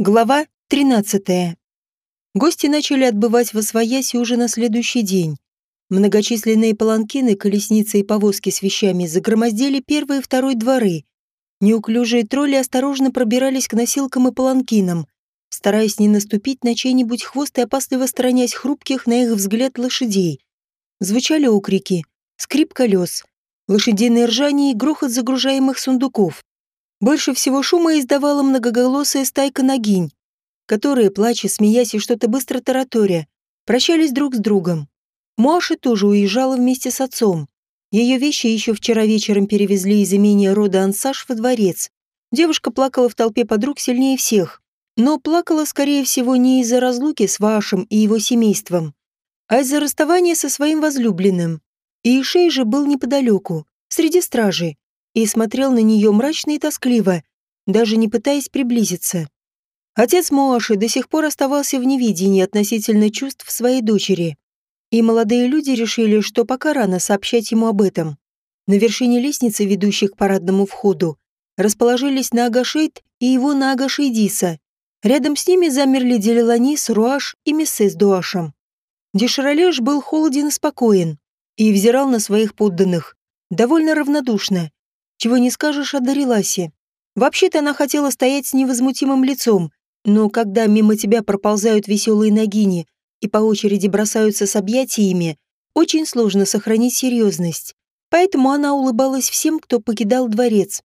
Глава 13. Гости начали отбывать во свояси уже на следующий день. Многочисленные паланкины, колесницы и повозки с вещами загромоздили первый и второй дворы. Неуклюжие тролли осторожно пробирались к носилкам и паланкинам, стараясь не наступить на чей-нибудь хвост и опасливо сторонясь хрупких, на их взгляд, лошадей. Звучали окрики, скрип колес, лошадиное ржание и грохот загружаемых сундуков. Больше всего шума издавала многоголосая стайка ногинь, которые, плача, смеясь и что-то быстро тараторя, прощались друг с другом. Маша тоже уезжала вместе с отцом. Ее вещи еще вчера вечером перевезли из имения рода Ансаш во дворец. Девушка плакала в толпе подруг сильнее всех, но плакала, скорее всего, не из-за разлуки с Вашем и его семейством, а из-за расставания со своим возлюбленным. И Ишей же был неподалеку, среди стражи, и смотрел на нее мрачно и тоскливо, даже не пытаясь приблизиться. Отец Моаши до сих пор оставался в невидении относительно чувств своей дочери, и молодые люди решили, что пока рано сообщать ему об этом. На вершине лестницы, ведущей к парадному входу, расположились Наагашейд и его Наагашейдиса. Рядом с ними замерли Делиланис, Руаш и Мессе с Дуашем. Деширалеш был холоден и спокоен и взирал на своих подданных, довольно равнодушно, чего не скажешь о Дариласе. Вообще-то она хотела стоять с невозмутимым лицом, но когда мимо тебя проползают веселые ногини и по очереди бросаются с объятиями, очень сложно сохранить серьезность. Поэтому она улыбалась всем, кто покидал дворец.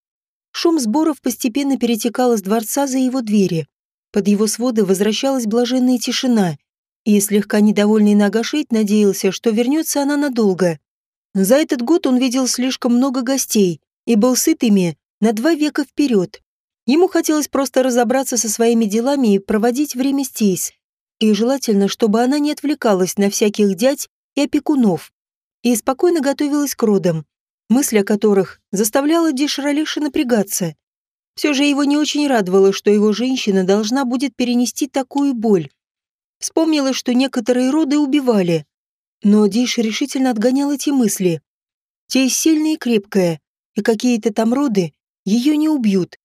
Шум сборов постепенно перетекал из дворца за его двери. Под его своды возвращалась блаженная тишина, и слегка недовольный Нагашейт надеялся, что вернется она надолго. За этот год он видел слишком много гостей, и был сыт ими на два века вперед. Ему хотелось просто разобраться со своими делами и проводить время здесь. И желательно, чтобы она не отвлекалась на всяких дядь и опекунов. И спокойно готовилась к родам, мысль о которых заставляла Дишралиша напрягаться. Все же его не очень радовало, что его женщина должна будет перенести такую боль. Вспомнила, что некоторые роды убивали. Но Диш решительно отгонял эти мысли. Те сильная и крепкая, и какие-то там роды ее не убьют.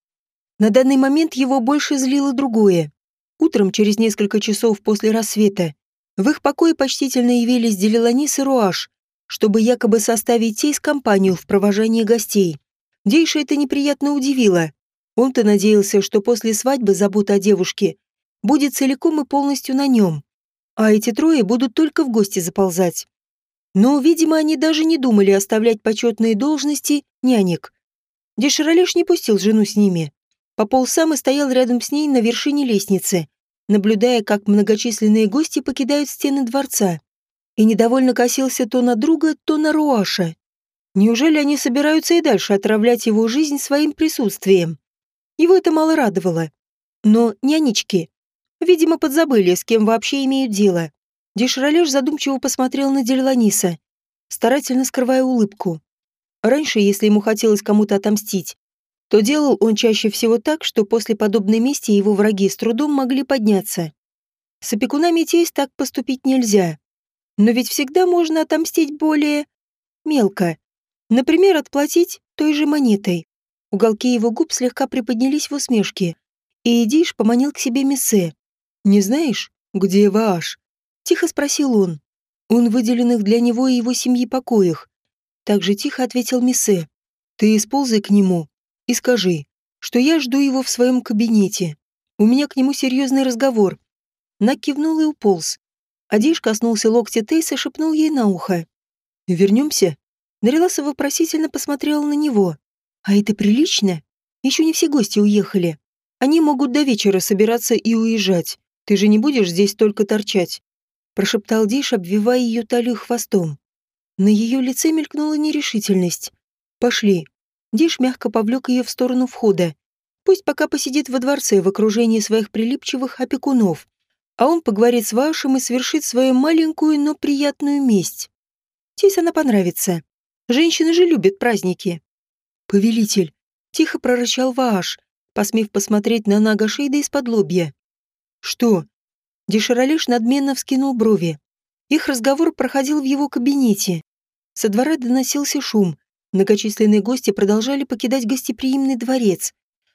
На данный момент его больше злило другое. Утром, через несколько часов после рассвета, в их покое почтительно явились Делиланис и Руаш, чтобы якобы составить тесть компанию в провожании гостей. Дейша это неприятно удивило. Он-то надеялся, что после свадьбы забота о девушке будет целиком и полностью на нем, а эти трое будут только в гости заползать. Но, видимо, они даже не думали оставлять почетные должности нянек. Деширалеш не пустил жену с ними. Попол сам и стоял рядом с ней на вершине лестницы, наблюдая, как многочисленные гости покидают стены дворца, и недовольно косился то на друга, то на Руаша. Неужели они собираются и дальше отравлять его жизнь своим присутствием? Его это мало радовало. Но нянечки, видимо, подзабыли, с кем вообще имеют дело. Деширалеш задумчиво посмотрел на Дельланиса, старательно скрывая улыбку. Раньше, если ему хотелось кому-то отомстить, то делал он чаще всего так, что после подобной мести его враги с трудом могли подняться. С опекунами тесть так поступить нельзя. Но ведь всегда можно отомстить более... мелко. Например, отплатить той же монетой. Уголки его губ слегка приподнялись в усмешке. И Эдиш поманил к себе Мессе. «Не знаешь, где Вааш?» Тихо спросил он. Он выделенных для него и его семьи покоях, так же тихо ответил Миссе. «Ты исползай к нему и скажи, что я жду его в своем кабинете. У меня к нему серьезный разговор». Нак кивнул и уполз. Адиш коснулся локтя Тейса и шепнул ей на ухо. «Вернемся?» Дариласа вопросительно посмотрела на него. «А это прилично? Еще не все гости уехали. Они могут до вечера собираться и уезжать. Ты же не будешь здесь только торчать?» Прошептал Диш, обвивая ее талию хвостом. На ее лице мелькнула нерешительность. «Пошли». Диш мягко повлек ее в сторону входа. Пусть пока посидит во дворце в окружении своих прилипчивых опекунов, а он поговорит с вашим и совершит свою маленькую, но приятную месть. Тейс она понравится. Женщины же любят праздники. «Повелитель», — тихо прорычал Вааш, посмев посмотреть на Нагашейда из-под лобья. «Что?» Деширалеш надменно вскинул брови. Их разговор проходил в его кабинете. Со двора доносился шум. Многочисленные гости продолжали покидать гостеприимный дворец.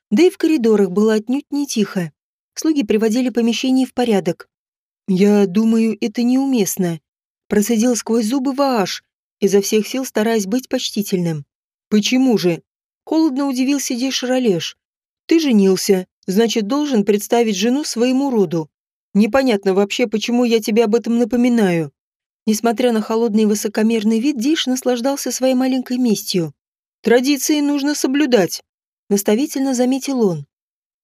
Да и в коридорах было отнюдь не тихо. слуги приводили помещение в порядок. «Я думаю, это неуместно», — процедил сквозь зубы Вааш, изо всех сил стараясь быть почтительным. «Почему же?» — холодно удивился Деширалеш. «Ты женился, значит, должен представить жену своему роду. Непонятно вообще, почему я тебе об этом напоминаю». Несмотря на холодный и высокомерный вид, Диш наслаждался своей маленькой местью. «Традиции нужно соблюдать», — наставительно заметил он.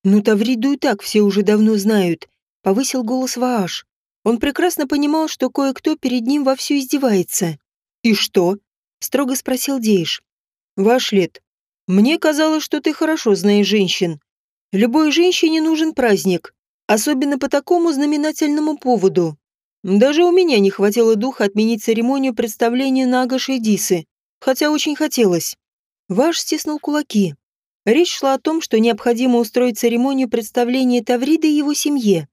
«Ну, Тавриду и так все уже давно знают», — повысил голос Вааш. Он прекрасно понимал, что кое-кто перед ним вовсю издевается. «И что?» — строго спросил Дейш. «Ваш лет, мне казалось, что ты хорошо знаешь женщин. Любой женщине нужен праздник, особенно по такому знаменательному поводу. Даже у меня не хватило духа отменить церемонию представления на Агаше Дисы, хотя очень хотелось. Ваш стиснул кулаки. Речь шла о том, что необходимо устроить церемонию представления Таврида и его семье.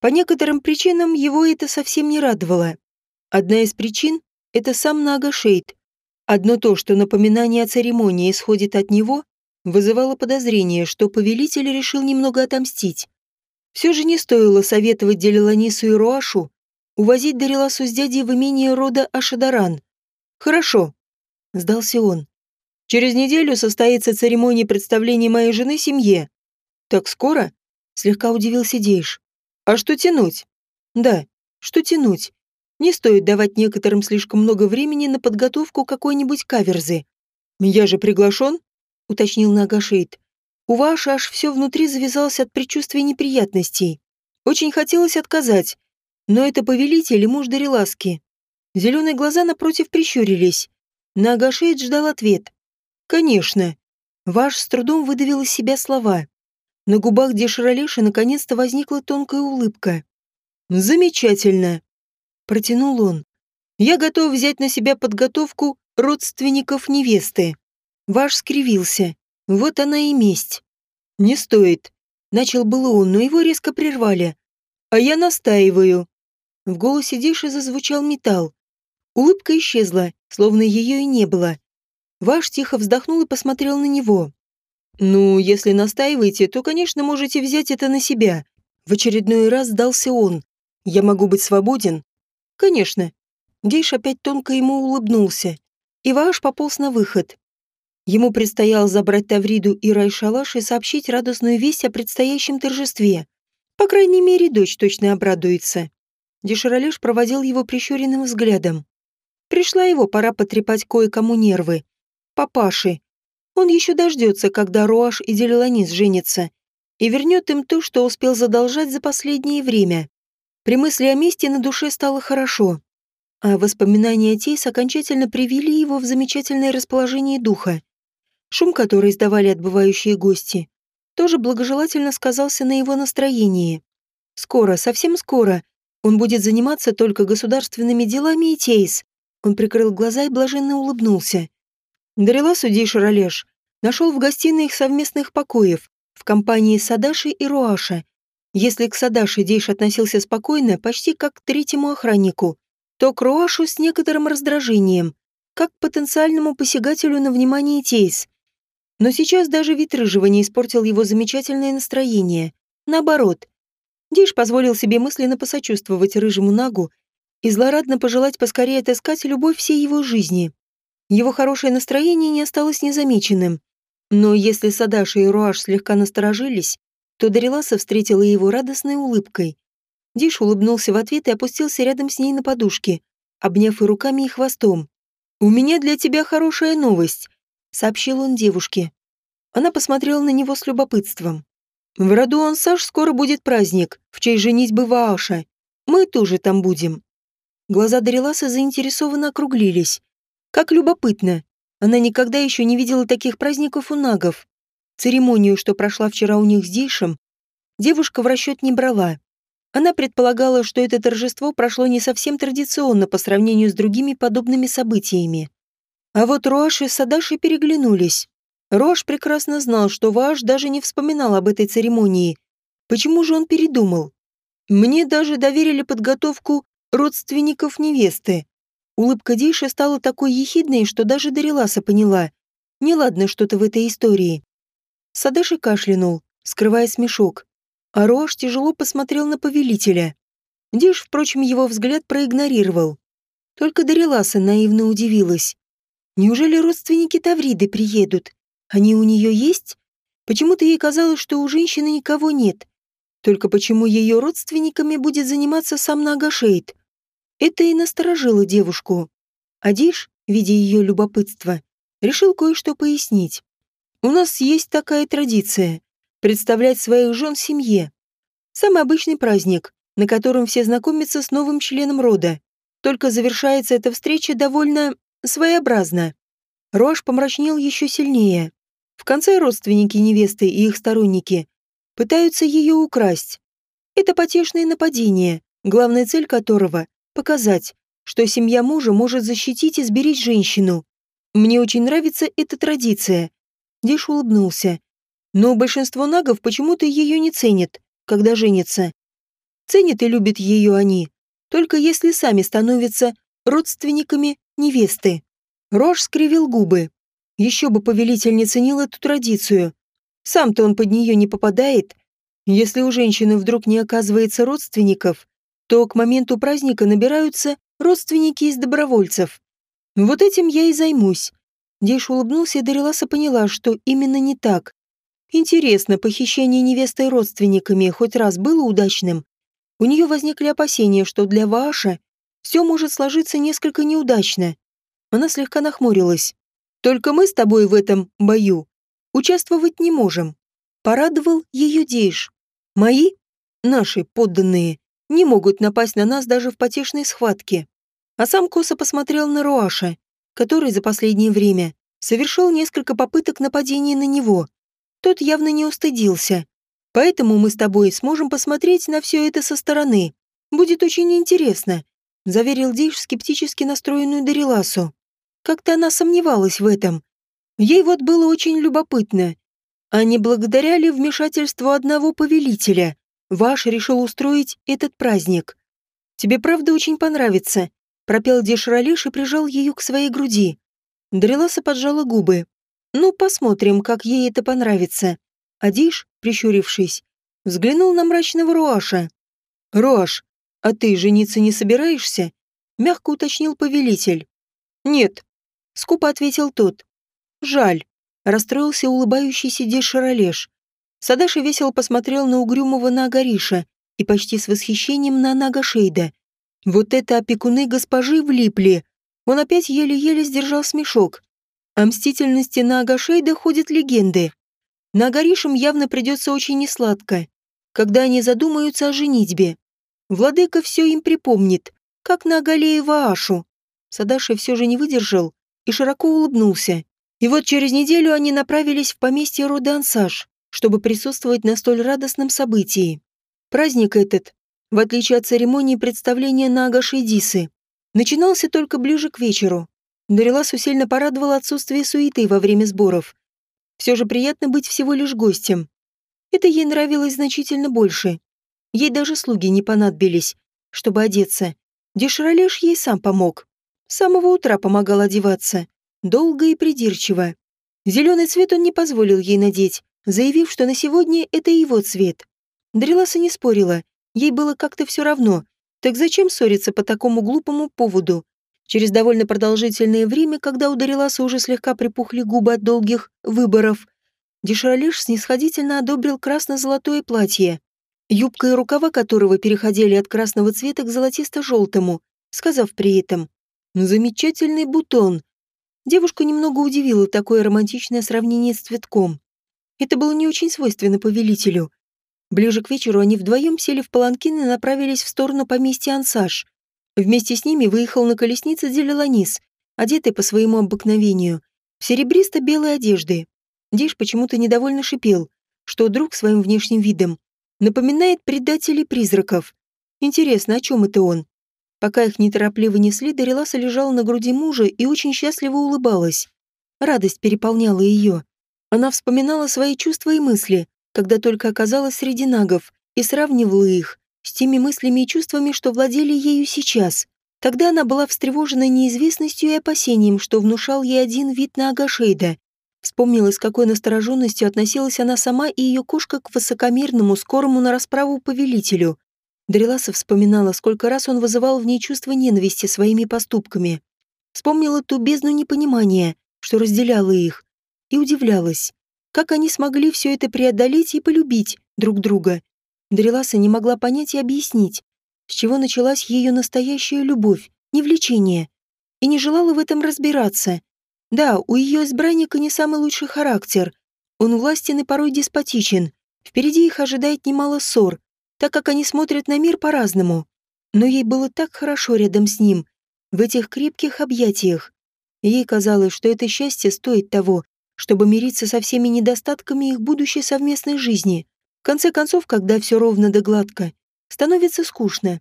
По некоторым причинам его это совсем не радовало. Одна из причин – это сам Нагашейд. Одно то, что напоминание о церемонии исходит от него, вызывало подозрение, что повелитель решил немного отомстить. Все же не стоило советовать Делиланису и Руашу увозить Дариласу с дядей в имение рода Ашадаран. «Хорошо», — сдался он. «Через неделю состоится церемония представления моей жены семье». «Так скоро?» — слегка удивился Дейш. А что тянуть? Да, что тянуть? Не стоит давать некоторым слишком много времени на подготовку какой-нибудь каверзы. Я же приглашен? Уточнил Нагашейд. У Ваша аж все внутри завязалось от предчувствия неприятностей. Очень хотелось отказать, но это повелитель и муж Дариласки. Зеленые глаза напротив прищурились. Нагашейд ждал ответ. «Конечно». Ваш с трудом выдавил из себя слова. На губах Деширалеши наконец-то возникла тонкая улыбка. «Замечательно!» – протянул он. «Я готов взять на себя подготовку родственников невесты». Ваш скривился. Вот она и месть. «Не стоит», – начал было он, но его резко прервали. «А я настаиваю». В голосе Диши зазвучал металл. Улыбка исчезла, словно ее и не было. Ваш тихо вздохнул и посмотрел на него. «Ну, если настаиваете, то, конечно, можете взять это на себя». В очередной раз сдался он. «Я могу быть свободен?» «Конечно». Гейш опять тонко ему улыбнулся. И Вааш пополз на выход. Ему предстояло забрать Тавриду и Райшалаш и сообщить радостную весть о предстоящем торжестве. По крайней мере, дочь точно обрадуется. Деширалеш проводил его прищуренным взглядом. Пришла его пора потрепать кое-кому нервы. Папаши, он еще дождется, когда Руаш и Делиланис женятся, и вернет им то, что успел задолжать за последнее время. При мысли о месте на душе стало хорошо, а воспоминания Тейс окончательно привели его в замечательное расположение духа. Шум, который издавали отбывающие гости, тоже благожелательно сказался на его настроении. Скоро, совсем скоро, он будет заниматься только государственными делами и Тейс. Он прикрыл глаза и блаженно улыбнулся. Дарила судей Шаролеш нашел в гостиной их совместных покоев в компании Садаши и Руаша. Если к Садаши Дейш относился спокойно, почти как к третьему охраннику, то к Руашу с некоторым раздражением, как к потенциальному посягателю на внимание Тейс. Но сейчас даже вид рыжего не испортил его замечательное настроение. Наоборот, Диш позволил себе мысленно посочувствовать рыжему нагу и злорадно пожелать поскорее отыскать любовь всей его жизни. Его хорошее настроение не осталось незамеченным. Но если Садаша и Руаш слегка насторожились, то Дариласа встретила его радостной улыбкой. Диш улыбнулся в ответ и опустился рядом с ней на подушке, обняв и руками, и хвостом. «У меня для тебя хорошая новость», — сообщил он девушке. Она посмотрела на него с любопытством. «В роду Ансаш скоро будет праздник, в честь женитьбы Вааша. Мы тоже там будем». Глаза Дариласа заинтересованно округлились. Как любопытно. Она никогда еще не видела таких праздников у нагов. Церемонию, что прошла вчера у них с Дейшем, девушка в расчет не брала. Она предполагала, что это торжество прошло не совсем традиционно по сравнению с другими подобными событиями. А вот Руаш и Садаши переглянулись. Руаш прекрасно знал, что Вааш даже не вспоминал об этой церемонии. Почему же он передумал? Мне даже доверили подготовку родственников невесты. Улыбка Дейши стала такой ехидной, что даже Дариласа поняла. Неладно что-то в этой истории. Садаши кашлянул, скрывая смешок. А Рош тяжело посмотрел на повелителя. Диш, впрочем, его взгляд проигнорировал. Только Дариласа наивно удивилась. Неужели родственники Тавриды приедут? Они у нее есть? Почему-то ей казалось, что у женщины никого нет. Только почему ее родственниками будет заниматься сам Нагашейд? Это и насторожило девушку. Адиш, видя ее любопытство, решил кое-что пояснить. У нас есть такая традиция – представлять своих жен семье. Самый обычный праздник, на котором все знакомятся с новым членом рода. Только завершается эта встреча довольно своеобразно. Рош помрачнел еще сильнее. В конце родственники невесты и их сторонники пытаются ее украсть. Это потешное нападение, главная цель которого – показать, что семья мужа может защитить и сберечь женщину. Мне очень нравится эта традиция. Диш улыбнулся. Но большинство нагов почему-то ее не ценят, когда женятся. Ценят и любят ее они, только если сами становятся родственниками невесты. Рош скривил губы. Еще бы повелитель не ценил эту традицию. Сам-то он под нее не попадает. Если у женщины вдруг не оказывается родственников, то к моменту праздника набираются родственники из добровольцев. Вот этим я и займусь. Дейш улыбнулся, и Дариласа поняла, что именно не так. Интересно, похищение невесты родственниками хоть раз было удачным? У нее возникли опасения, что для Вааша все может сложиться несколько неудачно. Она слегка нахмурилась. «Только мы с тобой в этом бою участвовать не можем», — порадовал ее Дейш. «Мои, наши подданные, не могут напасть на нас даже в потешной схватке». А сам косо посмотрел на Руаша, который за последнее время совершил несколько попыток нападения на него. Тот явно не устыдился. Поэтому мы с тобой сможем посмотреть на все это со стороны. Будет очень интересно», — заверил Дейш скептически настроенную Дариласу. Как-то она сомневалась в этом. Ей вот было очень любопытно. А не благодаря ли вмешательству одного повелителя Ваш решил устроить этот праздник? Тебе правда очень понравится, пропел Дешралиш и прижал ее к своей груди. Дариласа поджала губы. Ну, посмотрим, как ей это понравится. А Диш, прищурившись, взглянул на мрачного Руаша. «Руаш, а ты жениться не собираешься?» Мягко уточнил повелитель. «Нет», — скупо ответил тот. «Жаль», — расстроился улыбающийся Деширалеш. Садаши весело посмотрел на угрюмого Нагариша и почти с восхищением на Нагашейда. Вот это опекуны госпожи влипли. Он опять еле-еле сдержал смешок. О мстительности Нагашейда ходят легенды. Нагаришам явно придется очень несладко, когда они задумаются о женитьбе. Владыка все им припомнит, как на Агалеева Ашу. Садаши все же не выдержал и широко улыбнулся. И вот через неделю они направились в поместье рода Ансаж, чтобы присутствовать на столь радостном событии. Праздник этот, в отличие от церемонии представления на Агашейдисы, начинался только ближе к вечеру. Дариласу сильно порадовало отсутствие суеты во время сборов. Все же приятно быть всего лишь гостем. Это ей нравилось значительно больше. Ей даже слуги не понадобились, чтобы одеться. Дешралеш ей сам помог. С самого утра помогал одеваться. Долго и придирчиво. Зеленый цвет он не позволил ей надеть, заявив, что на сегодня это его цвет. Дреласа не спорила. Ей было как-то все равно. Так зачем ссориться по такому глупому поводу? Через довольно продолжительное время, когда у Дариласа уже слегка припухли губы от долгих выборов, Дешралеш снисходительно одобрил красно-золотое платье, юбка и рукава которого переходили от красного цвета к золотисто-желтому, сказав при этом Замечательный бутон. Девушку немного удивило такое романтичное сравнение с цветком. Это было не очень свойственно повелителю. Ближе к вечеру они вдвоем сели в паланкин и направились в сторону поместья Ансаж. Вместе с ними выехал на колеснице Делеланис, одетый по своему обыкновению, в серебристо-белой одежды. Диш почему-то недовольно шипел, что друг своим внешним видом напоминает предателей призраков. Интересно, о чем это он? Пока их неторопливо несли, Дариласа лежала на груди мужа и очень счастливо улыбалась. Радость переполняла ее. Она вспоминала свои чувства и мысли, когда только оказалась среди нагов, и сравнивала их с теми мыслями и чувствами, что владели ею сейчас. Тогда она была встревожена неизвестностью и опасением, что внушал ей один вид на Агашейда. Вспомнила, с какой настороженностью относилась она сама и ее кошка к высокомерному, скорому на расправу повелителю. Дариласа вспоминала, сколько раз он вызывал в ней чувство ненависти своими поступками. Вспомнила ту бездну непонимания, что разделяло их, и удивлялась, как они смогли все это преодолеть и полюбить друг друга. Дариласа не могла понять и объяснить, с чего началась ее настоящая любовь, не влечение, и не желала в этом разбираться. Да, у ее избранника не самый лучший характер. Он властен и порой деспотичен. Впереди их ожидает немало ссор, так как они смотрят на мир по-разному. Но ей было так хорошо рядом с ним, в этих крепких объятиях. Ей казалось, что это счастье стоит того, чтобы мириться со всеми недостатками их будущей совместной жизни. В конце концов, когда все ровно да гладко, становится скучно.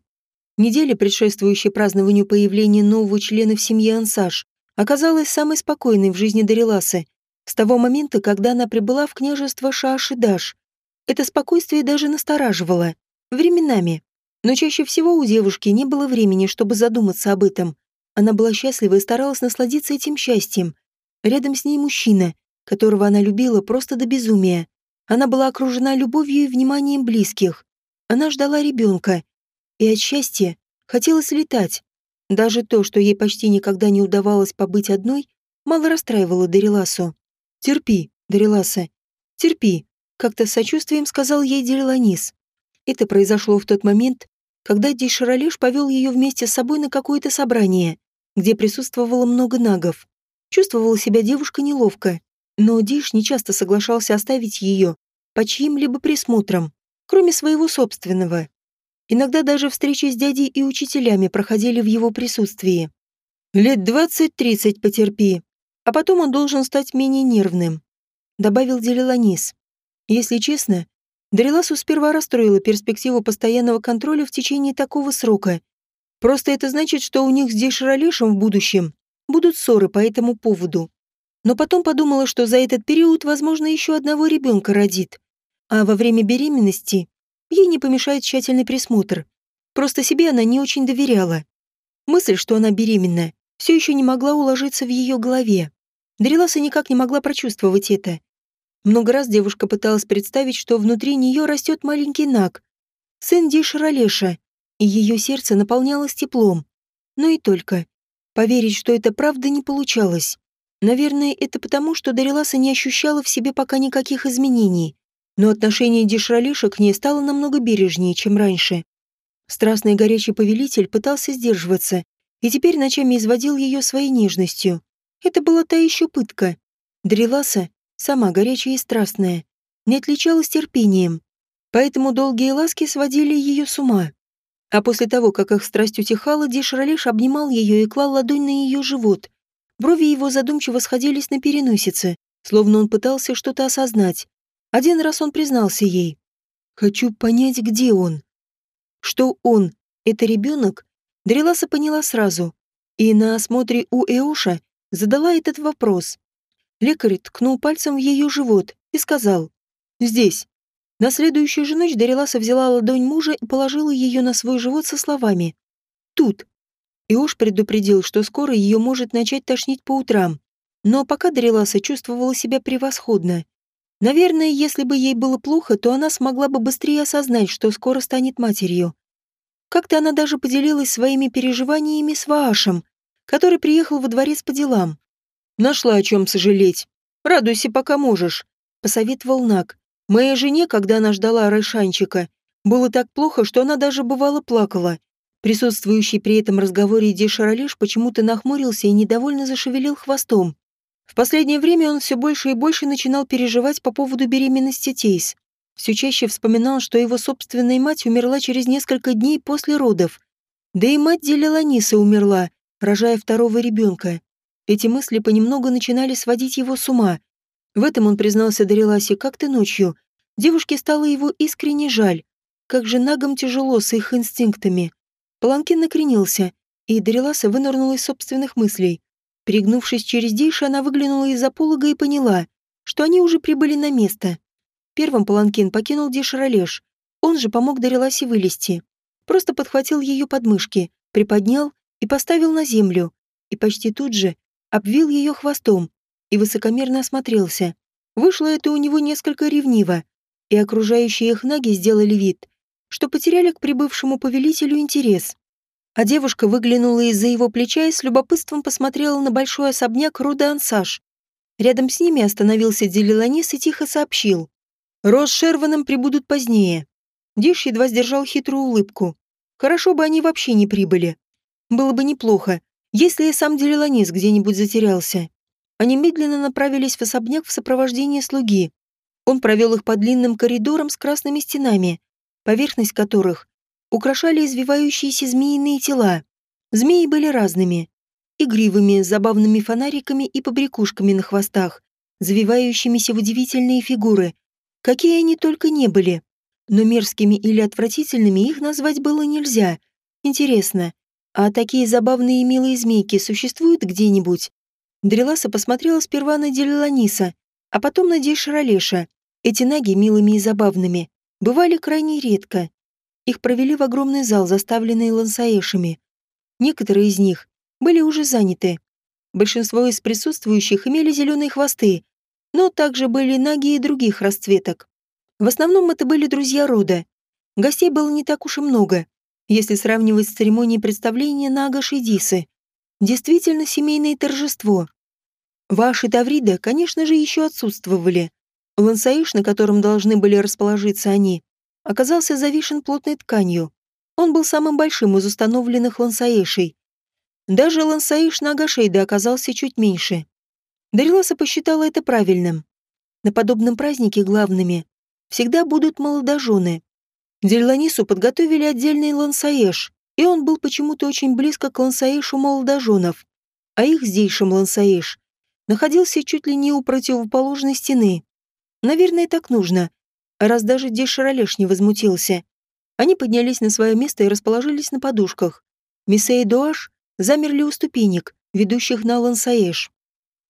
Неделя, предшествующая празднованию появления нового члена в семье Ансаж, оказалась самой спокойной в жизни Дариласы с того момента, когда она прибыла в княжество Шаашидаш. Это спокойствие даже настораживало. Временами. Но чаще всего у девушки не было времени, чтобы задуматься об этом. Она была счастлива и старалась насладиться этим счастьем. Рядом с ней мужчина, которого она любила просто до безумия. Она была окружена любовью и вниманием близких. Она ждала ребенка. И от счастья хотелось летать. Даже то, что ей почти никогда не удавалось побыть одной, мало расстраивало Дариласу. «Терпи, Дариласа, терпи», — как-то с сочувствием сказал ей Дереланис. Это произошло в тот момент, когда Дейшаролеш повел ее вместе с собой на какое-то собрание, где присутствовало много нагов. Чувствовала себя девушка неловко, но Диш нечасто соглашался оставить ее под чьим-либо присмотром, кроме своего собственного. Иногда даже встречи с дядей и учителями проходили в его присутствии. «Лет двадцать-тридцать потерпи, а потом он должен стать менее нервным», — добавил Делиланис. Если честно, Дариласу сперва расстроила перспективу постоянного контроля в течение такого срока. Просто это значит, что у них с Деширалешем в будущем будут ссоры по этому поводу. Но потом подумала, что за этот период, возможно, еще одного ребенка родит. А во время беременности Ей не помешает тщательный присмотр. Просто себе она не очень доверяла. Мысль, что она беременна, все еще не могла уложиться в ее голове. Дариласа никак не могла прочувствовать это. Много раз девушка пыталась представить, что внутри нее растет маленький Наг, сын Дишаралеша, и ее сердце наполнялось теплом. Но и только. Поверить, что это правда, не получалось. Наверное, это потому, что Дариласа не ощущала в себе пока никаких изменений но отношение Дишралиша к ней стало намного бережнее, чем раньше. Страстный горячий повелитель пытался сдерживаться и теперь ночами изводил ее своей нежностью. Это была та еще пытка. Дреласа, сама горячая и страстная, не отличалась терпением, поэтому долгие ласки сводили ее с ума. А после того, как их страсть утихала, Дишралиш обнимал ее и клал ладонь на ее живот. Брови его задумчиво сходились на переносице, словно он пытался что-то осознать. Один раз он признался ей. «Хочу понять, где он». Что он — это ребенок, Дреласа поняла сразу. И на осмотре у Эоша задала этот вопрос. Лекарь ткнул пальцем в ее живот и сказал «Здесь». На следующую же ночь Дариласа взяла ладонь мужа и положила ее на свой живот со словами «Тут». Иош предупредил, что скоро ее может начать тошнить по утрам. Но пока Дариласа чувствовала себя превосходно. Наверное, если бы ей было плохо, то она смогла бы быстрее осознать, что скоро станет матерью. Как-то она даже поделилась своими переживаниями с Ваашем, который приехал во дворец по делам. «Нашла о чем сожалеть. Радуйся, пока можешь», — посоветовал Нак. «Моей жене, когда она ждала Райшанчика, было так плохо, что она даже бывало плакала». Присутствующий при этом разговоре Ди Шаролеш почему-то нахмурился и недовольно зашевелил хвостом. В последнее время он все больше и больше начинал переживать по поводу беременности Тейс. Все чаще вспоминал, что его собственная мать умерла через несколько дней после родов. Да и мать Делеланиса умерла, рожая второго ребенка. Эти мысли понемногу начинали сводить его с ума. В этом он признался Дариласе как-то ночью. Девушке стало его искренне жаль. Как же нагом тяжело с их инстинктами. Паланкин накренился, и Дариласа вынырнула из собственных мыслей. Перегнувшись через Дейша, она выглянула из-за полога и поняла, что они уже прибыли на место. Первым Паланкин покинул Деширалеш. Он же помог Дариласе вылезти. Просто подхватил ее подмышки, приподнял и поставил на землю. И почти тут же обвил ее хвостом. и высокомерно осмотрелся. Вышло это у него несколько ревниво, и окружающие их наги сделали вид, что потеряли к прибывшему повелителю интерес. А девушка выглянула из-за его плеча и с любопытством посмотрела на большой особняк рода Ансаж. Рядом с ними остановился Делиланис и тихо сообщил. «Рос с Шерваном прибудут позднее». Диш едва сдержал хитрую улыбку. «Хорошо бы они вообще не прибыли. Было бы неплохо, если и сам Делиланис где-нибудь затерялся». Они медленно направились в особняк в сопровождении слуги. Он провел их по длинным коридорам с красными стенами, поверхность которых украшали извивающиеся змеиные тела. Змеи были разными. Игривыми, забавными фонариками и побрякушками на хвостах, завивающимися в удивительные фигуры, какие они только не были. Но мерзкими или отвратительными их назвать было нельзя. Интересно, а такие забавные и милые змейки существуют где-нибудь? Дреласа посмотрела сперва на Делиланиса, а потом на Дейшаролеша. Эти наги, милыми и забавными, бывали крайне редко. Их провели в огромный зал, заставленный лансаэшами. Некоторые из них были уже заняты. Большинство из присутствующих имели зеленые хвосты, но также были наги и других расцветок. В основном это были друзья рода. Гостей было не так уж и много, если сравнивать с церемонией представления Нага Шидисы. Действительно семейное торжество. Ваши Таврида, конечно же, еще отсутствовали. Лансаиш, на котором должны были расположиться они, оказался завешен плотной тканью. Он был самым большим из установленных лансаишей. Даже лансаиш наагашейда оказался чуть меньше. Дариласа посчитала это правильным. На подобном празднике главными всегда будут молодожены. Дельланису подготовили отдельный лансаэш, и он был почему-то очень близко к лансаэшу молодоженов, а их здейшим лансаэш находился чуть ли не у противоположной стены. Наверное, так нужно, раз даже Деширалеш не возмутился. Они поднялись на свое место и расположились на подушках. Миссе и Дуаш замерли у ступенек, ведущих на Лансаэш.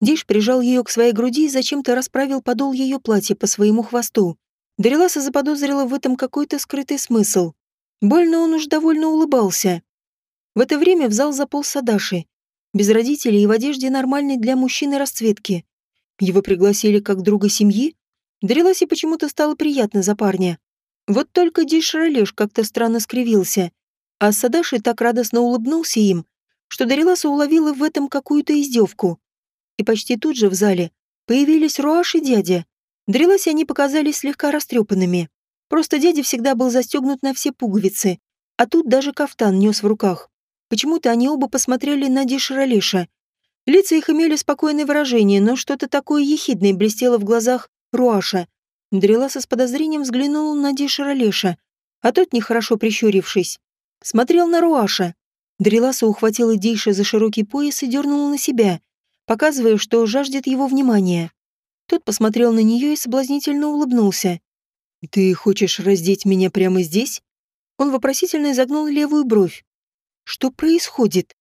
Диш прижал ее к своей груди и зачем-то расправил подол ее платья по своему хвосту. Дариласа заподозрила в этом какой-то скрытый смысл. Больно он уж довольно улыбался. В это время в зал заполз Садаши, без родителей и в одежде нормальной для мужчины расцветки. Его пригласили как друга семьи, Дариласе почему-то стало приятно за парня. Вот только Дишралеш как-то странно скривился, а Садаши так радостно улыбнулся им, что Дариласа уловила в этом какую-то издевку. И почти тут же в зале появились Руаш и дядя. Дариласе они показались слегка растрепанными. Просто дядя всегда был застегнут на все пуговицы, а тут даже кафтан нес в руках. Почему-то они оба посмотрели на Дишралеша. Лица их имели спокойное выражение, но что-то такое ехидное блестело в глазах Руаша. Дреласа с подозрением взглянула на Дишаралеша, а тот, нехорошо прищурившись, смотрел на Руаша. Дреласа ухватила Дейша за широкий пояс и дернула на себя, показывая, что жаждет его внимания. Тот посмотрел на нее и соблазнительно улыбнулся. «Ты хочешь раздеть меня прямо здесь?» Он вопросительно изогнул левую бровь. «Что происходит?»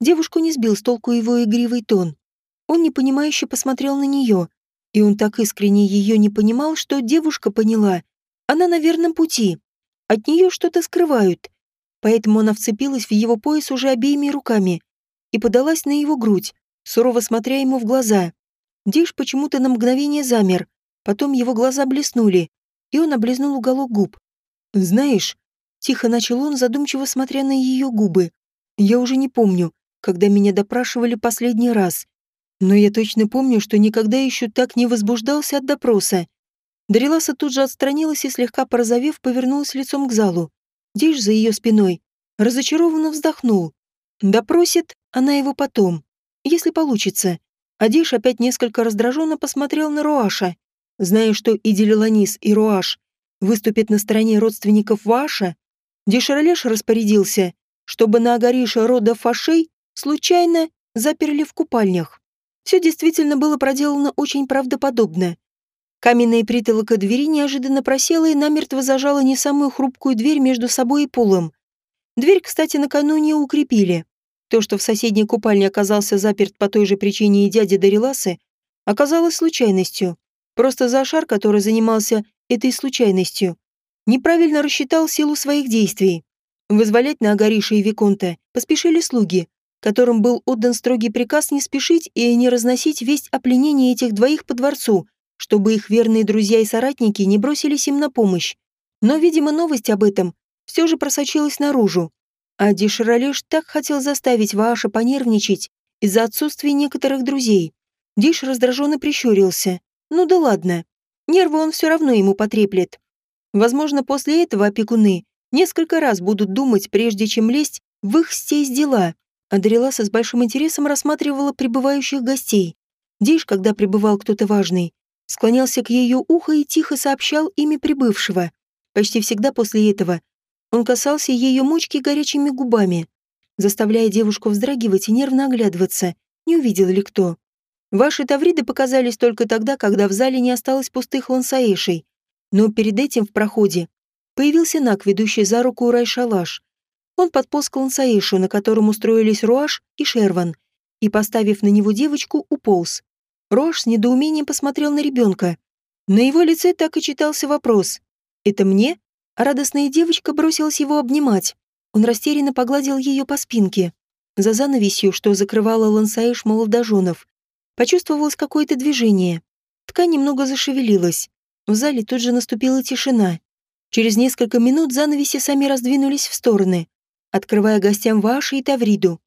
Девушку не сбил с толку его игривый тон. Он непонимающе посмотрел на нее, и он так искренне ее не понимал, что девушка поняла. Она на верном пути. От нее что-то скрывают. Поэтому она вцепилась в его пояс уже обеими руками и подалась на его грудь, сурово смотря ему в глаза. Диш почему-то на мгновение замер, потом его глаза блеснули, и он облизнул уголок губ. «Знаешь», — тихо начал он, задумчиво смотря на ее губы, «я уже не помню, когда меня допрашивали последний раз. Но я точно помню, что никогда еще так не возбуждался от допроса. Дариласа тут же отстранилась и, слегка порозовев, повернулась лицом к залу. Диш за ее спиной разочарованно вздохнул. Допросит она его потом, если получится. А Диш опять несколько раздраженно посмотрел на Руаша. Зная, что и Делиланис, и Руаш выступят на стороне родственников Ваша, Дишаралеш распорядился, чтобы на Агариша рода Фашей случайно заперли в купальнях. Все действительно было проделано очень правдоподобно. Каменная притолока двери неожиданно просела и намертво зажала не самую хрупкую дверь между собой и полом. Дверь, кстати, накануне укрепили. То, что в соседней купальне оказался заперт по той же причине и дядя Дариласы, оказалось случайностью. Просто Зашар, который занимался этой случайностью, неправильно рассчитал силу своих действий. Вызволять на Агариша и Виконта поспешили слуги, которым был отдан строгий приказ не спешить и не разносить весть о пленении этих двоих по дворцу, чтобы их верные друзья и соратники не бросились им на помощь. Но, видимо, новость об этом все же просочилась наружу. А Дишаралеш так хотел заставить Вааша понервничать из-за отсутствия некоторых друзей. Диш раздраженно прищурился. Ну да ладно. Нервы он все равно ему потреплет. Возможно, после этого опекуны несколько раз будут думать, прежде чем лезть в их стесь дела. Адреласа с большим интересом рассматривала прибывающих гостей. Диш, когда прибывал кто-то важный, склонялся к ее уху и тихо сообщал имя прибывшего. Почти всегда после этого он касался ее мочки горячими губами, заставляя девушку вздрагивать и нервно оглядываться, не увидел ли кто. Ваши тавриды показались только тогда, когда в зале не осталось пустых лансаишей, но перед этим в проходе появился Нак, ведущий за руку Райшалаш. Он подполз к лансаишу, на котором устроились Руаш и Шерван, и, поставив на него девочку, уполз. Руаш с недоумением посмотрел на ребенка. На его лице так и читался вопрос. «Это мне?» А радостная девочка бросилась его обнимать. Он растерянно погладил ее по спинке. За занавесью, что закрывала лансаиш молодоженов, почувствовалось какое-то движение. Ткань немного зашевелилась. В зале тут же наступила тишина. Через несколько минут занавеси сами раздвинулись в стороны, открывая гостям Ваши и Тавриду.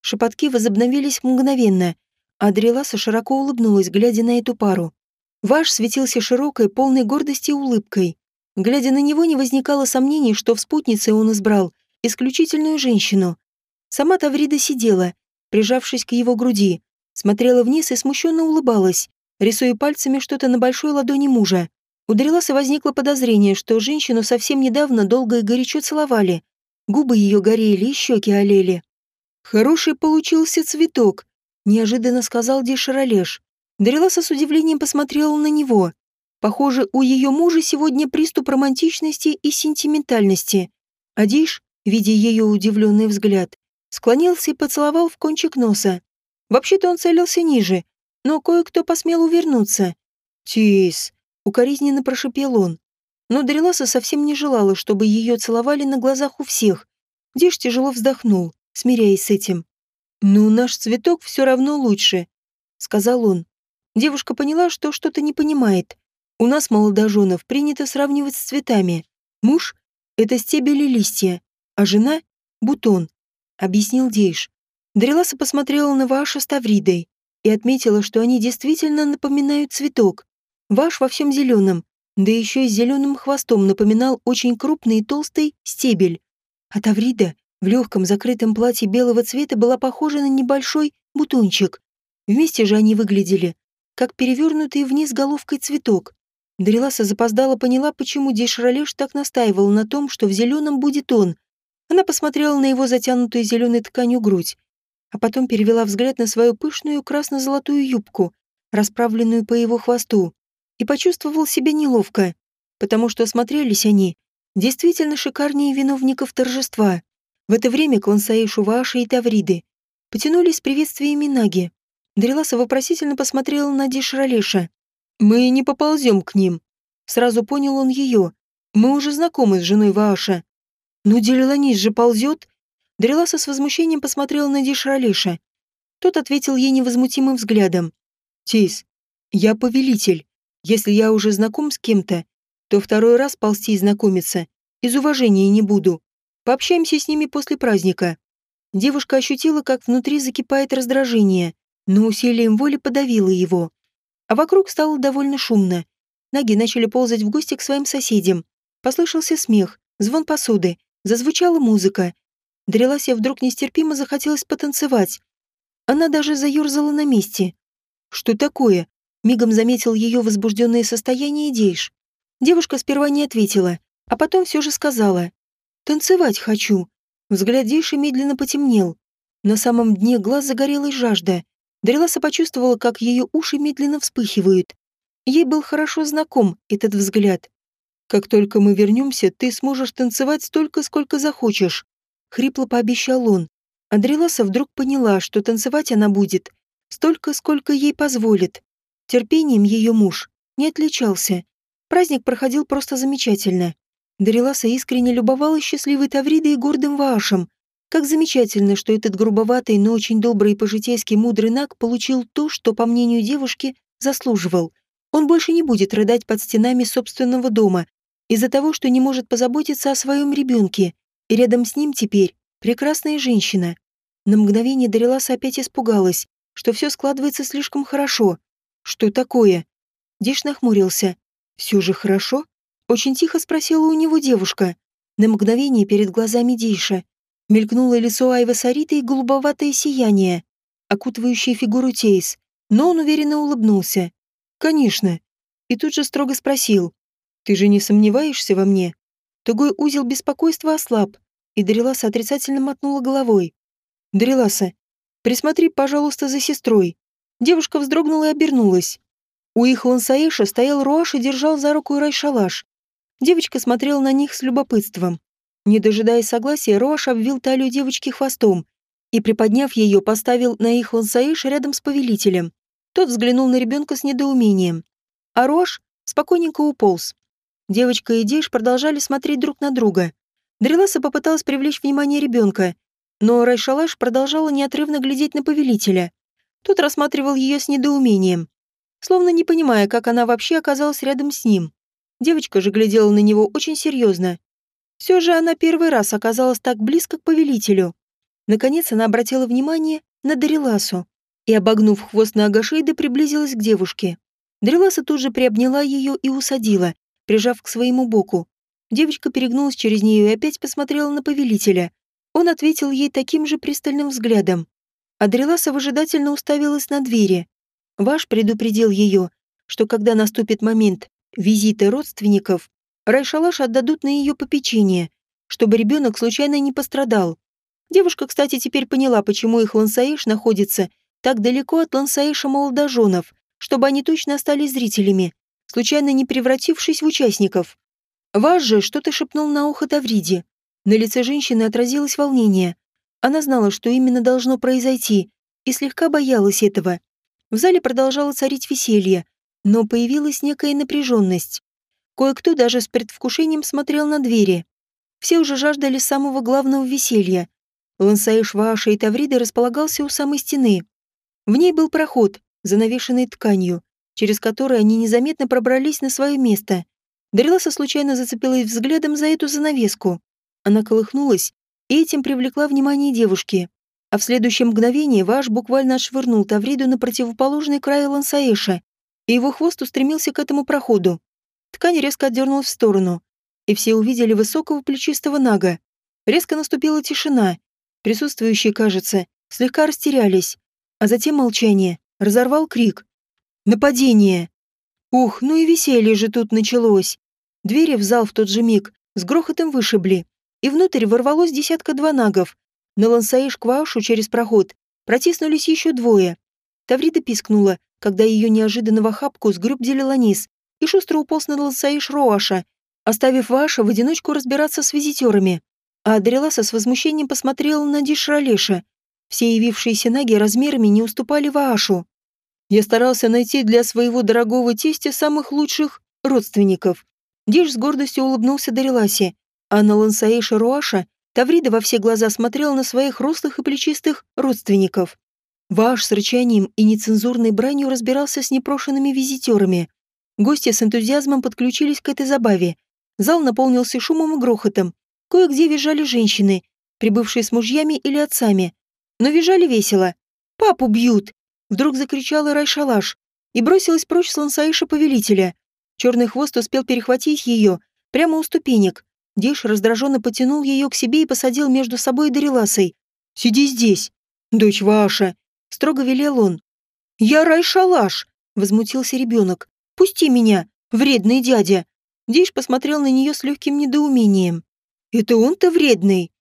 Шепотки возобновились мгновенно, а Дреласа широко улыбнулась, глядя на эту пару. Ваш светился широкой, полной гордости улыбкой. Глядя на него, не возникало сомнений, что в спутнице он избрал исключительную женщину. Сама Таврида сидела, прижавшись к его груди, смотрела вниз и смущенно улыбалась, рисуя пальцами что-то на большой ладони мужа. У Дреласа возникло подозрение, что женщину совсем недавно долго и горячо целовали, Губы ее горели щеки олели. «Хороший получился цветок», — неожиданно сказал Деширалеш. Дариласа с удивлением посмотрела на него. Похоже, у ее мужа сегодня приступ романтичности и сентиментальности. А Диш, видя ее удивленный взгляд, склонился и поцеловал в кончик носа. Вообще-то он целился ниже, но кое-кто посмел увернуться. «Тис», — укоризненно прошипел он. Но Дариласа совсем не желала, чтобы ее целовали на глазах у всех. Диш тяжело вздохнул, смиряясь с этим. «Ну, наш цветок все равно лучше», — сказал он. Девушка поняла, что что-то не понимает. У нас, молодоженов, принято сравнивать с цветами. Муж — это стебель и листья, а жена — бутон, — объяснил Дейш. Дреласа посмотрела на Ваша с Тавридой и отметила, что они действительно напоминают цветок. Ваш во всем зеленом, да еще и зеленым хвостом напоминал очень крупный и толстый стебель. А Таврида в легком закрытом платье белого цвета была похожа на небольшой бутончик. Вместе же они выглядели, как перевернутый вниз головкой цветок. Дариласа запоздала поняла, почему Дешралеш так настаивал на том, что в зеленом будет он. Она посмотрела на его затянутую зеленой тканью грудь, а потом перевела взгляд на свою пышную красно-золотую юбку, расправленную по его хвосту и почувствовал себя неловко, потому что смотрелись они действительно шикарнее виновников торжества. В это время Клансаи Шуваша и Тавриды потянулись приветствиями Наги. Дреласа вопросительно посмотрела на Дишралеша. «Мы не поползем к ним». Сразу понял он ее. «Мы уже знакомы с женой Вааша». «Ну, Делиланис же ползет?» Дреласа с возмущением посмотрела на Дишралеша. Тот ответил ей невозмутимым взглядом. «Тис, я повелитель. Если я уже знаком с кем-то, то второй раз ползти и знакомиться из уважения не буду. Пообщаемся с ними после праздника. Девушка ощутила, как внутри закипает раздражение, но усилием воли подавила его. А вокруг стало довольно шумно. Ноги начали ползать в гости к своим соседям. Послышался смех, звон посуды, зазвучала музыка. Дреласе вдруг нестерпимо захотелось потанцевать. Она даже заерзала на месте. «Что такое?» Мигом заметил ее возбужденное состояние Дейш. Девушка сперва не ответила, а потом все же сказала. «Танцевать хочу». Взгляд Дейши медленно потемнел. На самом дне глаз загорелась жажда. Дреласа почувствовала, как ее уши медленно вспыхивают. Ей был хорошо знаком этот взгляд. «Как только мы вернемся, ты сможешь танцевать столько, сколько захочешь», — хрипло пообещал он. А Дреласа вдруг поняла, что танцевать она будет столько, сколько ей позволит. Терпением ее муж не отличался. Праздник проходил просто замечательно. Дариласа искренне любовалась счастливой Тавридой и гордым Ваашем. Как замечательно, что этот грубоватый, но очень добрый и по-житейски мудрый наг получил то, что, по мнению девушки, заслуживал. Он больше не будет рыдать под стенами собственного дома из-за того, что не может позаботиться о своем ребенке, и рядом с ним теперь прекрасная женщина. На мгновение Дариласа опять испугалась, что все складывается слишком хорошо. Что такое? Диш нахмурился. Все же хорошо? Очень тихо спросила у него девушка. На мгновение перед глазами Диша мелькнуло лицо Айва Сарита и голубоватое сияние, окутывающее фигуру Тейс, но он уверенно улыбнулся. «Конечно». И тут же строго спросил. «Ты же не сомневаешься во мне?» Тугой узел беспокойства ослаб, и Дариласа отрицательно мотнула головой. «Дариласа, присмотри, пожалуйста, за сестрой». Девушка вздрогнула и обернулась. У их лансаиша стоял Руаш и держал за руку Райшалаш. Девочка смотрела на них с любопытством. Не дожидаясь согласия, Руаш обвил талию девочки хвостом и, приподняв ее, поставил на их лансаиш рядом с повелителем. Тот взглянул на ребенка с недоумением. А Рош спокойненько уполз. Девочка и Диш продолжали смотреть друг на друга. Дреласа попыталась привлечь внимание ребенка, но Райшалаш продолжала неотрывно глядеть на повелителя. Тот рассматривал ее с недоумением, словно не понимая, как она вообще оказалась рядом с ним. Девочка же глядела на него очень серьезно. Все же она первый раз оказалась так близко к повелителю. Наконец она обратила внимание на Дариласу и, обогнув хвост на Агашейда, приблизилась к девушке. Дреласа тут же приобняла ее и усадила, прижав к своему боку. Девочка перегнулась через нее и опять посмотрела на повелителя. Он ответил ей таким же пристальным взглядом. А Дреласа выжидательно уставилась на двери. Ваш предупредил ее, что когда наступит момент визита родственников, Райшалаш отдадут на ее попечение, чтобы ребенок случайно не пострадал. Девушка, кстати, теперь поняла, почему их Лансаиш находится так далеко от Лансаиша молодоженов, чтобы они точно остались зрителями, случайно не превратившись в участников. Ваш же что-то шепнул на ухо Тавриде. На лице женщины отразилось волнение. Она знала, что именно должно произойти, и слегка боялась этого. В зале продолжало царить веселье, но появилась некая напряженность. Кое-кто даже с предвкушением смотрел на двери. Все уже жаждали самого главного веселья. Лансаиш Вааша и Таврида располагался у самой стены. В ней был проход, занавешенный тканью, через который они незаметно пробрались на свое место. Дариласа случайно зацепилась взглядом за эту занавеску. Она колыхнулась и этим привлекла внимание девушки. А в следующее мгновение Ваш буквально отшвырнул Тавриду на противоположный край Лансаэша, и его хвост устремился к этому проходу. Ткань резко отдернулась в сторону, и все увидели высокого плечистого нага. Резко наступила тишина. Присутствующие, кажется, слегка растерялись. А затем молчание. Разорвал крик. «Нападение!» Ух, ну и веселье же тут началось. Двери в зал в тот же миг с грохотом вышибли, и внутрь ворвалось десятка-два нагов. На Лансаиш Кваушу через проход протиснулись еще двое. Таврида пискнула, когда ее неожиданно в охапку сгреб Делиланис и шустро уполз на Лансаиш Роаша, оставив Ваша в одиночку разбираться с визитерами. А Адреласа с возмущением посмотрела на Дишралеша, все явившиеся наги размерами не уступали Ваашу. Я старался найти для своего дорогого тестя самых лучших родственников. Диш с гордостью улыбнулся Дариласе, а на Лансаэша Руаша Таврида во все глаза смотрел на своих рослых и плечистых родственников. Вааш с рычанием и нецензурной бранью разбирался с непрошенными визитерами. Гости с энтузиазмом подключились к этой забаве. Зал наполнился шумом и грохотом. Кое-где визжали женщины, прибывшие с мужьями или отцами но визжали весело. «Папу бьют!» Вдруг закричала Райшалаш и бросилась прочь с Лансаиша повелителя. Черный хвост успел перехватить ее прямо у ступенек. Деш раздраженно потянул ее к себе и посадил между собой и Дариласой. «Сиди здесь, дочь ваша!» — строго велел он. «Я Райшалаш!» — возмутился ребенок. «Пусти меня, вредный дядя!» Диш посмотрел на нее с легким недоумением. «Это он-то вредный?»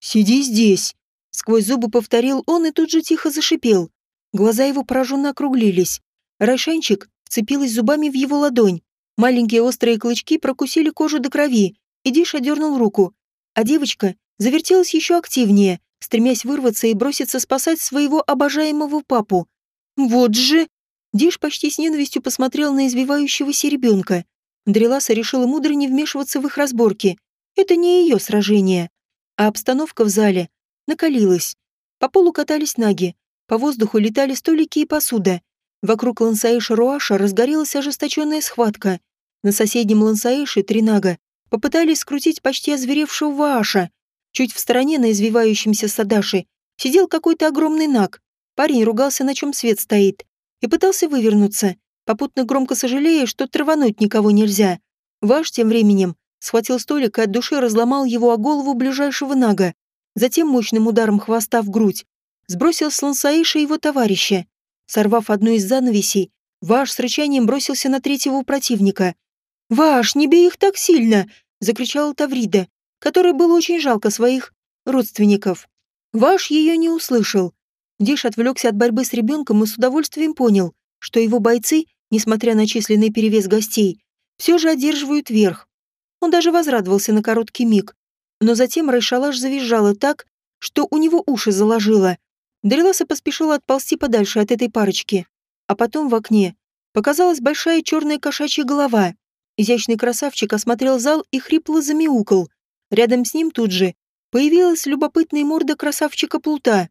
«Сиди здесь!» Сквозь зубы повторил он и тут же тихо зашипел. Глаза его пораженно округлились. Райшанчик вцепилась зубами в его ладонь. Маленькие острые клычки прокусили кожу до крови, и Диша дернул руку. А девочка завертелась еще активнее, стремясь вырваться и броситься спасать своего обожаемого папу. «Вот же!» Диш почти с ненавистью посмотрел на извивающегося ребенка. Дреласа решила мудро не вмешиваться в их разборки. Это не ее сражение. А обстановка в зале накалилась. По полу катались наги, по воздуху летали столики и посуда. Вокруг Лансаиша Руаша разгорелась ожесточенная схватка. На соседнем Лансаише три нага попытались скрутить почти озверевшего Вааша. Чуть в стороне на извивающемся Садаши сидел какой-то огромный наг. Парень ругался, на чем свет стоит, и пытался вывернуться, попутно громко сожалея, что травануть никого нельзя. Ваш тем временем схватил столик и от души разломал его о голову ближайшего нага. Затем мощным ударом хвоста в грудь сбросил с Лансаиша его товарища. Сорвав одну из занавесей, Ваш с рычанием бросился на третьего противника. «Ваш, не бей их так сильно!» — закричала Таврида, которой было очень жалко своих родственников. Ваш ее не услышал. Диш отвлекся от борьбы с ребенком и с удовольствием понял, что его бойцы, несмотря на численный перевес гостей, все же одерживают верх. Он даже возрадовался на короткий миг. Но затем Райшалаш завизжала так, что у него уши заложило. Дариласа поспешила отползти подальше от этой парочки. А потом в окне показалась большая черная кошачья голова. Изящный красавчик осмотрел зал и хрипло замяукал. Рядом с ним тут же появилась любопытная морда красавчика Плута.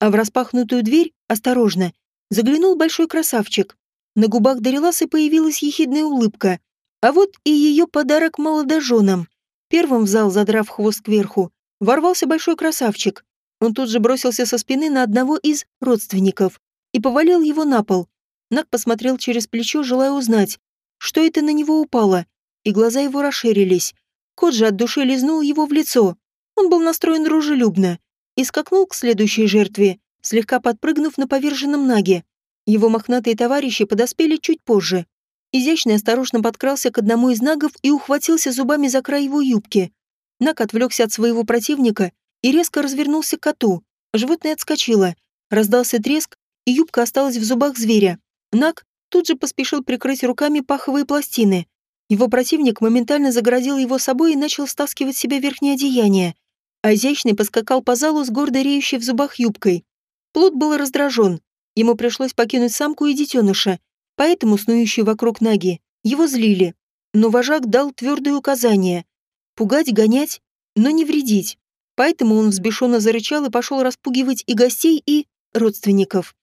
А в распахнутую дверь, осторожно, заглянул большой красавчик. На губах Дариласы появилась ехидная улыбка. А вот и ее подарок молодоженам. Первым в зал, задрав хвост кверху, ворвался большой красавчик. Он тут же бросился со спины на одного из родственников и повалил его на пол. Нак посмотрел через плечо, желая узнать, что это на него упало, и глаза его расширились. Кот же от души лизнул его в лицо. Он был настроен дружелюбно и скакнул к следующей жертве, слегка подпрыгнув на поверженном наге. Его мохнатые товарищи подоспели чуть позже. Изящно и осторожно подкрался к одному из нагов и ухватился зубами за край его юбки. Наг отвлекся от своего противника и резко развернулся к коту. Животное отскочило. Раздался треск, и юбка осталась в зубах зверя. Наг тут же поспешил прикрыть руками паховые пластины. Его противник моментально загородил его собой и начал стаскивать себе верхнее одеяние. А изящный поскакал по залу с гордо реющей в зубах юбкой. Плут был раздражен. Ему пришлось покинуть самку и детеныша, поэтому снующие вокруг Наги его злили. Но вожак дал твердые указания — пугать, гонять, но не вредить. Поэтому он взбешенно зарычал и пошел распугивать и гостей, и родственников.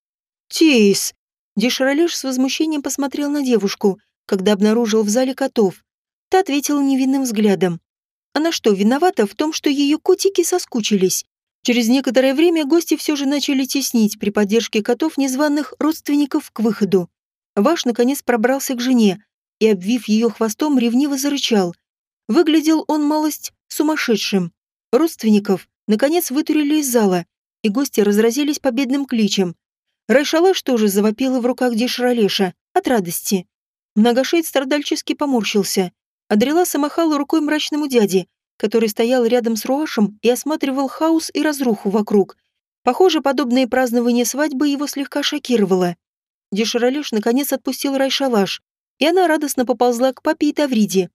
«Тейс!» Деширалеш с возмущением посмотрел на девушку, когда обнаружил в зале котов. Та ответила невинным взглядом. Она что, виновата в том, что ее котики соскучились? Через некоторое время гости все же начали теснить при поддержке котов незваных родственников к выходу. Ваш, наконец, пробрался к жене и, обвив ее хвостом, ревниво зарычал. Выглядел он малость сумасшедшим. Родственников, наконец, вытурили из зала, и гости разразились победным кличем. Райшалаш тоже завопила в руках Дешралеша от радости. Многошейд страдальчески поморщился. Адреласа махала рукой мрачному дяде, который стоял рядом с Руашем и осматривал хаос и разруху вокруг. Похоже, подобное празднование свадьбы его слегка шокировало. Деширалеш наконец отпустил Райшалаш, и она радостно поползла к папе и Тавриде.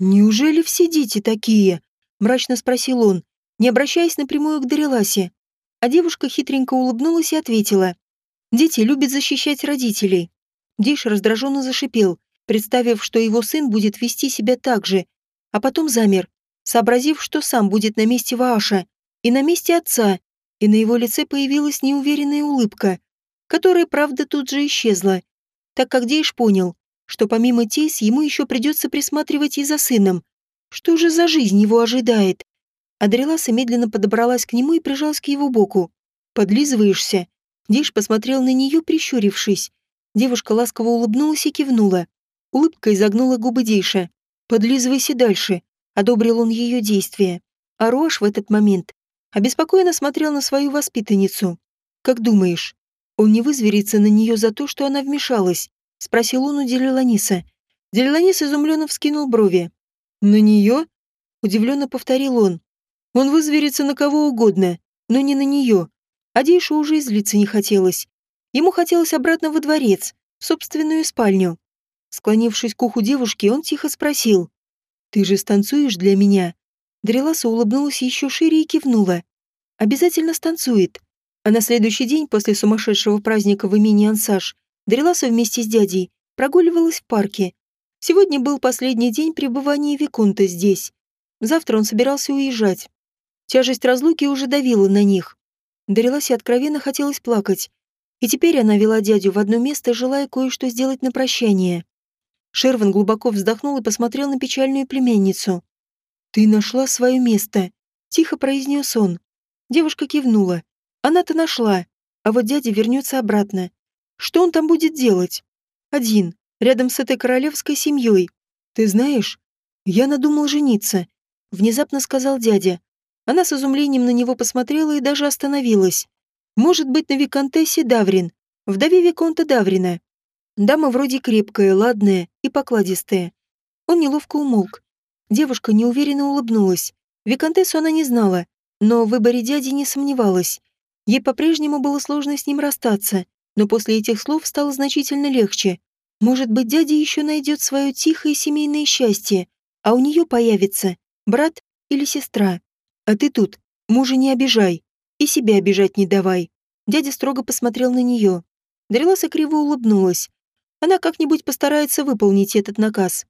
«Неужели все дети такие?» – мрачно спросил он, не обращаясь напрямую к Дареласе. А девушка хитренько улыбнулась и ответила. Дети любят защищать родителей. Диш раздраженно зашипел, представив, что его сын будет вести себя так же, а потом замер, сообразив, что сам будет на месте Вааша и на месте отца, и на его лице появилась неуверенная улыбка, которая, правда, тут же исчезла, так как Дейш понял, что помимо Тейс ему еще придется присматривать и за сыном. Что же за жизнь его ожидает? Адреласа медленно подобралась к нему и прижалась к его боку. «Подлизываешься?» Диш посмотрел на нее, прищурившись. Девушка ласково улыбнулась и кивнула. Улыбка изогнула губы Диша. «Подлизывайся дальше», — одобрил он ее действия. А Рош в этот момент обеспокоенно смотрел на свою воспитанницу. «Как думаешь, он не вызверится на нее за то, что она вмешалась?» — спросил он у Делиланиса. Делиланис изумленно вскинул брови. «На нее?» — удивленно повторил он. «Он вызверится на кого угодно, но не на нее. А Дейшу уже излиться не хотелось. Ему хотелось обратно во дворец, в собственную спальню. Склонившись к уху девушки, он тихо спросил. «Ты же станцуешь для меня?» Дреласа улыбнулась еще шире и кивнула. «Обязательно станцует». А на следующий день после сумасшедшего праздника в имени Ансаж Дреласа вместе с дядей прогуливалась в парке. Сегодня был последний день пребывания Виконта здесь. Завтра он собирался уезжать. Тяжесть разлуки уже давила на них. Дариласе откровенно хотелось плакать. И теперь она вела дядю в одно место, желая кое-что сделать на прощание. Шерван глубоко вздохнул и посмотрел на печальную племянницу. «Ты нашла свое место», — тихо произнес он. Девушка кивнула. Она-то нашла, а вот дядя вернется обратно. Что он там будет делать? Один, рядом с этой королевской семьей. Ты знаешь, я надумал жениться, внезапно сказал дядя. Она с изумлением на него посмотрела и даже остановилась. Может быть, на Викантессе Даврин, вдове Виконта Даврина. Дама вроде крепкая, ладная и покладистая. Он неловко умолк. Девушка неуверенно улыбнулась. Викантессу она не знала, но в выборе дяди не сомневалась. Ей по-прежнему было сложно с ним расстаться, но после этих слов стало значительно легче. Может быть, дядя еще найдет свое тихое семейное счастье, а у нее появится брат или сестра. А ты тут, мужа не обижай. И себя обижать не давай. Дядя строго посмотрел на нее. Дариласа криво улыбнулась. Она как-нибудь постарается выполнить этот наказ.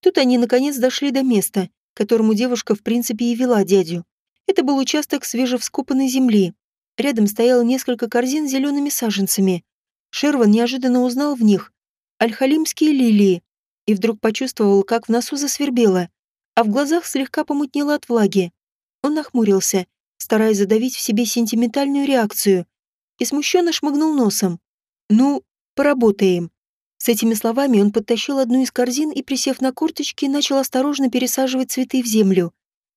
Тут они наконец дошли до места, которому девушка в принципе и вела дядю. Это был участок свежевскопанной земли. Рядом стояло несколько корзин с зелеными саженцами. Шерван неожиданно узнал в них альхалимские лилии и вдруг почувствовал, как в носу засвербело, а в глазах слегка помутнело от влаги. Он нахмурился, стараясь задавить в себе сентиментальную реакцию, и смущенно шмыгнул носом. «Ну, поработаем». С этими словами он подтащил одну из корзин и, присев на курточки, начал осторожно пересаживать цветы в землю.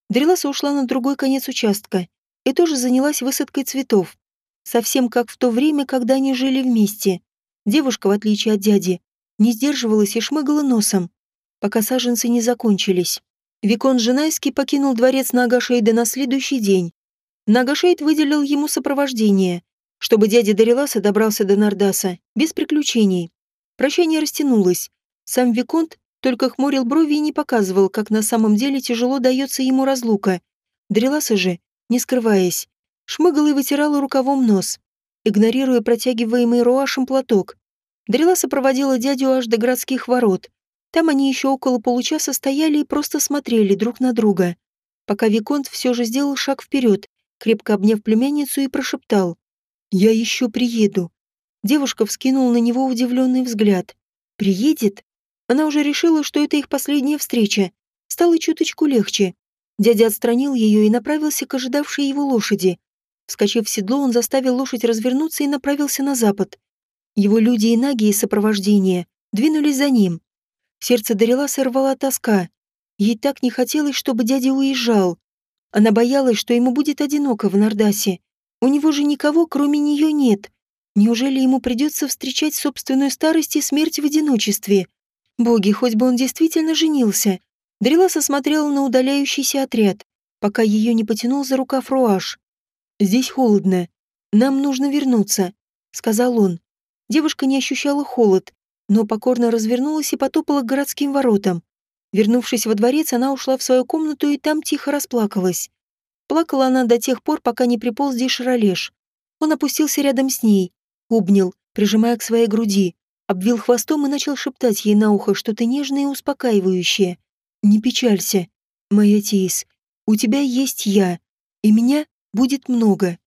Дреласа ушла на другой конец участка и тоже занялась высадкой цветов. Совсем как в то время, когда они жили вместе. Девушка, в отличие от дяди, не сдерживалась и шмыгала носом, пока саженцы не закончились. Викон Женайский покинул дворец Нагашейда на следующий день. Нагашейд выделил ему сопровождение, чтобы дядя Дариласа добрался до Нардаса без приключений. Прощание растянулось. Сам Виконт только хмурил брови и не показывал, как на самом деле тяжело дается ему разлука. Дариласа же, не скрываясь, шмыгала и вытирала рукавом нос, игнорируя протягиваемый руашем платок. Дариласа проводила дядю аж до городских ворот, там они еще около получаса стояли и просто смотрели друг на друга, пока Виконт все же сделал шаг вперед, крепко обняв племянницу и прошептал. «Я еще приеду». Девушка вскинула на него удивленный взгляд. «Приедет?» Она уже решила, что это их последняя встреча. Стало чуточку легче. Дядя отстранил ее и направился к ожидавшей его лошади. Вскочив в седло, он заставил лошадь развернуться и направился на запад. Его люди и наги из сопровождения двинулись за ним. Сердце Дариласа рвала тоска. Ей так не хотелось, чтобы дядя уезжал. Она боялась, что ему будет одиноко в Нардасе. У него же никого, кроме нее, нет. Неужели ему придется встречать собственную старость и смерть в одиночестве? Боги, хоть бы он действительно женился. Дариласа смотрела на удаляющийся отряд, пока ее не потянул за рукав Руаш. «Здесь холодно. Нам нужно вернуться», — сказал он. Девушка не ощущала холод, но покорно развернулась и потопала к городским воротам. Вернувшись во дворец, она ушла в свою комнату и там тихо расплакалась. Плакала она до тех пор, пока не приполз Дишаролеш. Он опустился рядом с ней, обнял, прижимая к своей груди, обвил хвостом и начал шептать ей на ухо что-то нежное и успокаивающее. «Не печалься, моя Тиис, у тебя есть я, и меня будет много».